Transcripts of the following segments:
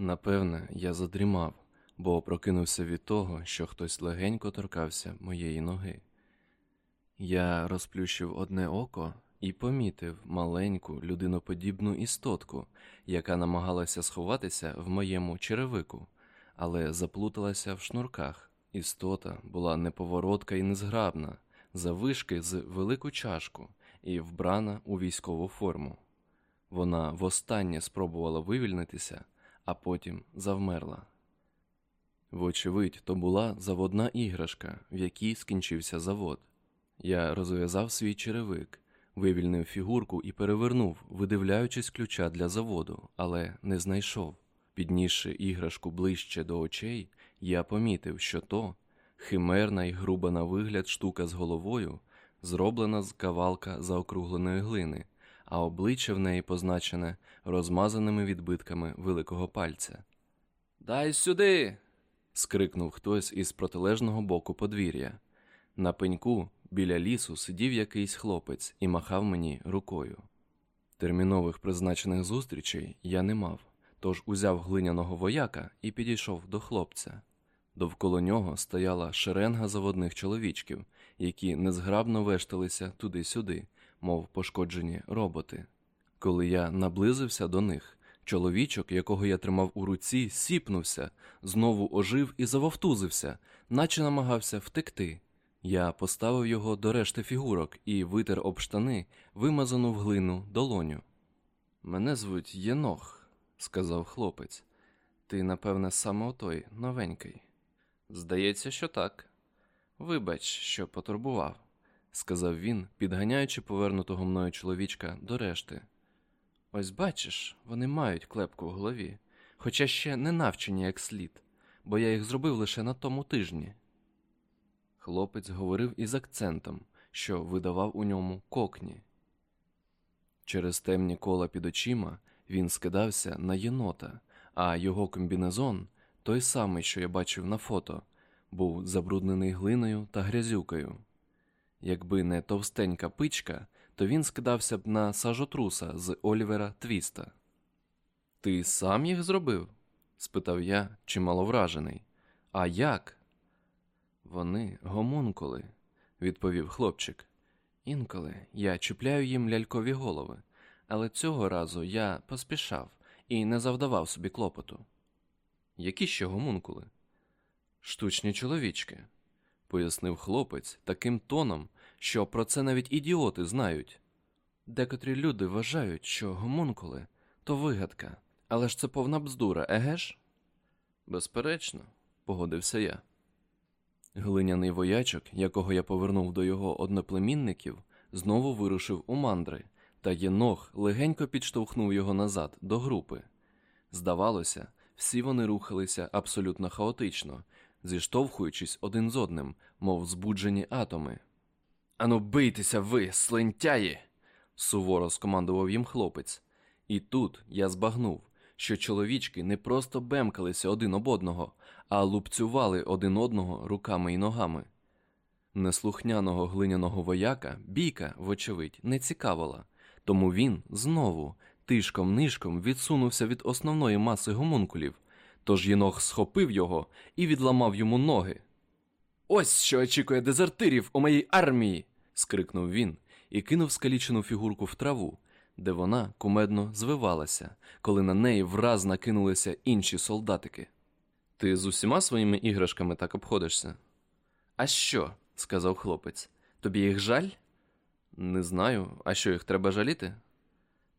Напевне, я задрімав, бо прокинувся від того, що хтось легенько торкався моєї ноги. Я розплющив одне око і помітив маленьку людиноподібну істотку, яка намагалася сховатися в моєму черевику, але заплуталася в шнурках. Істота була неповоротка і незграбна, завишки з велику чашку і вбрана у військову форму. Вона востаннє спробувала вивільнитися, а потім завмерла. Вочевидь, то була заводна іграшка, в якій скінчився завод. Я розв'язав свій черевик, вивільнив фігурку і перевернув, видивляючись ключа для заводу, але не знайшов. Піднісши іграшку ближче до очей, я помітив, що то химерна і груба на вигляд штука з головою, зроблена з кавалка заокругленої глини, а обличчя в неї позначене розмазаними відбитками великого пальця. Дай сюди. скрикнув хтось із протилежного боку подвір'я. На пеньку біля лісу сидів якийсь хлопець і махав мені рукою. Термінових призначених зустрічей я не мав, тож узяв глиняного вояка і підійшов до хлопця. Довкола нього стояла шеренга заводних чоловічків, які незграбно вешталися туди-сюди, мов пошкоджені роботи. Коли я наблизився до них, чоловічок, якого я тримав у руці, сіпнувся, знову ожив і завовтузився, наче намагався втекти. Я поставив його до решти фігурок і витер об штани, вимазану в глину долоню. Мене звуть Єнох, сказав хлопець. Ти, напевне, саме отой новенький. Здається, що так. Вибач, що потурбував, сказав він, підганяючи повернутого мною чоловічка до решти. Ось бачиш, вони мають клепку в голові, хоча ще не навчені як слід, бо я їх зробив лише на тому тижні. Хлопець говорив із акцентом, що видавав у ньому кокні. Через темні кола під очима він скидався на єнота, а його комбінезон, той самий, що я бачив на фото, був забруднений глиною та грязюкою. Якби не товстенька пичка, то він скидався б на сажотруса з Олівера Твіста. Ти сам їх зробив? спитав я, чимало вражений. А як? Вони гомункули, відповів хлопчик. Інколи я чіпляю їм лялькові голови, але цього разу я поспішав і не завдавав собі клопоту. Які ще гомункули? Штучні чоловічки, пояснив хлопець таким тоном, що про це навіть ідіоти знають. Декотрі люди вважають, що гомункули то вигадка, але ж це повна бздура, еге ж? Безперечно, погодився я. Глиняний воячок, якого я повернув до його одноплемінників, знову вирушив у мандри, та єнох легенько підштовхнув його назад до групи. Здавалося, всі вони рухалися абсолютно хаотично, зіштовхуючись один з одним, мов збуджені атоми. Ану, бийтеся ви, слентяї! суворо скомандував їм хлопець. І тут я збагнув, що чоловічки не просто бемкалися один об одного, а лупцювали один одного руками і ногами. Неслухняного глиняного вояка бійка, вочевидь, не цікавила, тому він знову тишком нишком відсунувся від основної маси гомункулів, тож єнох схопив його і відламав йому ноги. Ось що очікує дезертирів у моїй армії. скрикнув він і кинув скалічену фігурку в траву, де вона кумедно звивалася, коли на неї враз накинулися інші солдатики. Ти з усіма своїми іграшками так обходишся? А що? сказав хлопець. Тобі їх жаль? Не знаю, а що їх треба жаліти?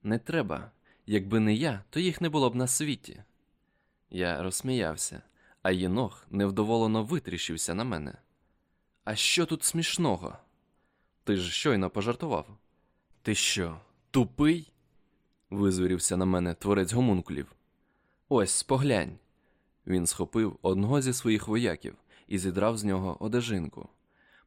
Не треба. Якби не я, то їх не було б на світі. Я розсміявся, а єнох невдоволено витріщився на мене. А що тут смішного? Ти ж щойно пожартував. Ти що, тупий? визвірівся на мене творець гомункулів. Ось поглянь. Він схопив одного зі своїх вояків і зідрав з нього одежинку.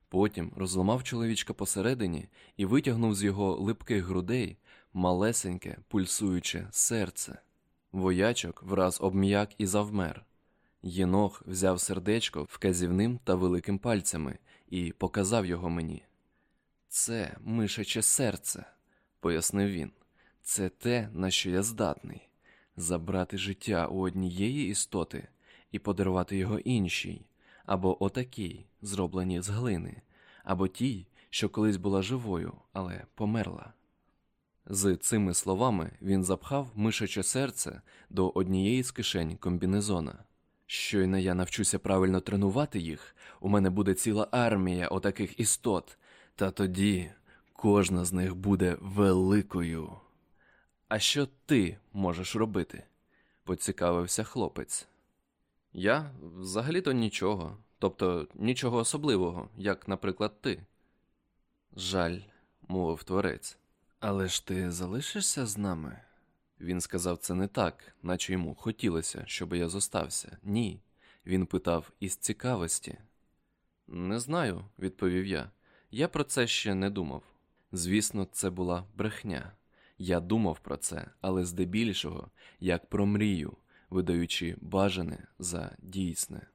Потім розламав чоловічка посередині і витягнув з його липких грудей малесеньке, пульсуюче серце. Воячок враз обм'як і завмер. Єнох взяв сердечко вказівним та великим пальцями і показав його мені. Це мишаче серце, пояснив він. Це те, на що я здатний. забрати життя у однієї істоти і подарувати його іншій, або отакій, зробленій з глини, або тій, що колись була живою, але померла. З цими словами він запхав мишаче серце до однієї з кишень комбінезона. Щойно я навчуся правильно тренувати їх, у мене буде ціла армія отаких істот, та тоді кожна з них буде великою. А що ти можеш робити? поцікавився хлопець. Я взагалі-то нічого, тобто нічого особливого, як, наприклад, ти. Жаль, мовив творець. Але ж ти залишишся з нами? Він сказав це не так, наче йому хотілося, щоб я зостався. Ні. Він питав із цікавості. Не знаю, відповів я. Я про це ще не думав. Звісно, це була брехня. Я думав про це, але здебільшого, як про мрію, видаючи бажане за дійсне.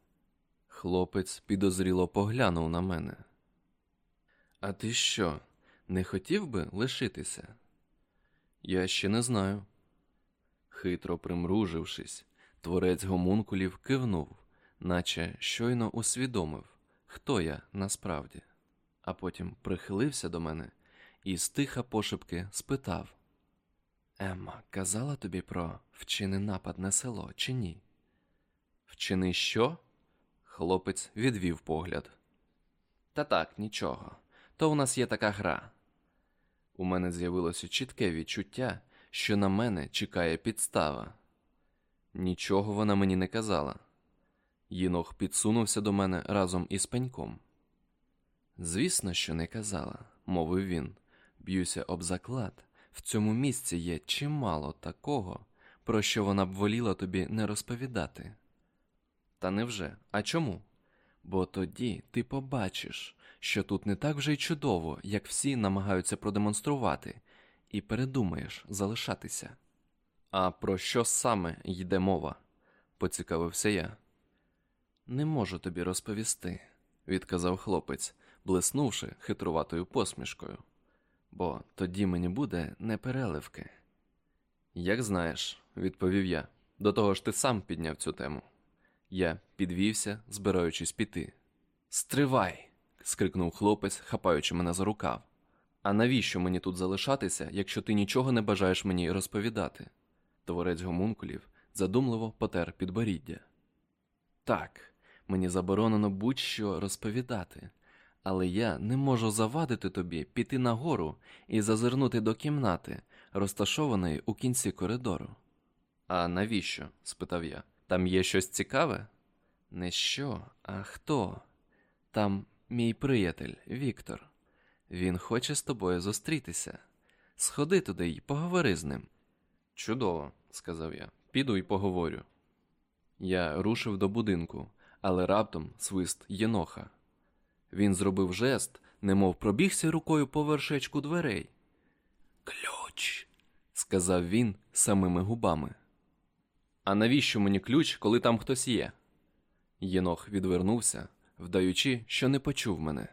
Хлопець підозріло поглянув на мене. А ти що, не хотів би лишитися? Я ще не знаю. Хитро примружившись, творець гомункулів кивнув, наче щойно усвідомив, хто я насправді, а потім прихилився до мене і стиха пошепки спитав: Емма казала тобі про вчини напад на село, чи ні? Вчини що? Хлопець відвів погляд. Та так, нічого. То у нас є така гра. У мене з'явилося чітке відчуття, що на мене чекає підстава. Нічого вона мені не казала. Єнох підсунувся до мене разом із пеньком. Звісно, що не казала, мовив він. Б'юся об заклад. В цьому місці є чимало такого, про що вона б воліла тобі не розповідати. Та невже? А чому? Бо тоді ти побачиш, що тут не так вже й чудово, як всі намагаються продемонструвати, і передумаєш залишатися. А про що саме йде мова? поцікавився я. Не можу тобі розповісти, відказав хлопець, блиснувши хитруватою посмішкою, бо тоді мені буде непереливки. Як знаєш, відповів я, до того ж ти сам підняв цю тему. Я підвівся, збираючись піти. Стривай! скрикнув хлопець, хапаючи мене за рукав. А навіщо мені тут залишатися, якщо ти нічого не бажаєш мені розповідати? Творець гомункулів задумливо потер підборіддя. Так, мені заборонено будь-що розповідати, але я не можу завадити тобі піти нагору і зазирнути до кімнати, розташованої у кінці коридору. А навіщо? спитав я. Там є щось цікаве? Не що, а хто? Там мій приятель Віктор. Він хоче з тобою зустрітися. Сходи туди й поговори з ним. Чудово, сказав я. Піду й поговорю. Я рушив до будинку, але раптом свист єноха. Він зробив жест, немов пробігся рукою по вершечку дверей. Ключ, сказав він самими губами. А навіщо мені ключ, коли там хтось є? Єнох відвернувся, вдаючи, що не почув мене.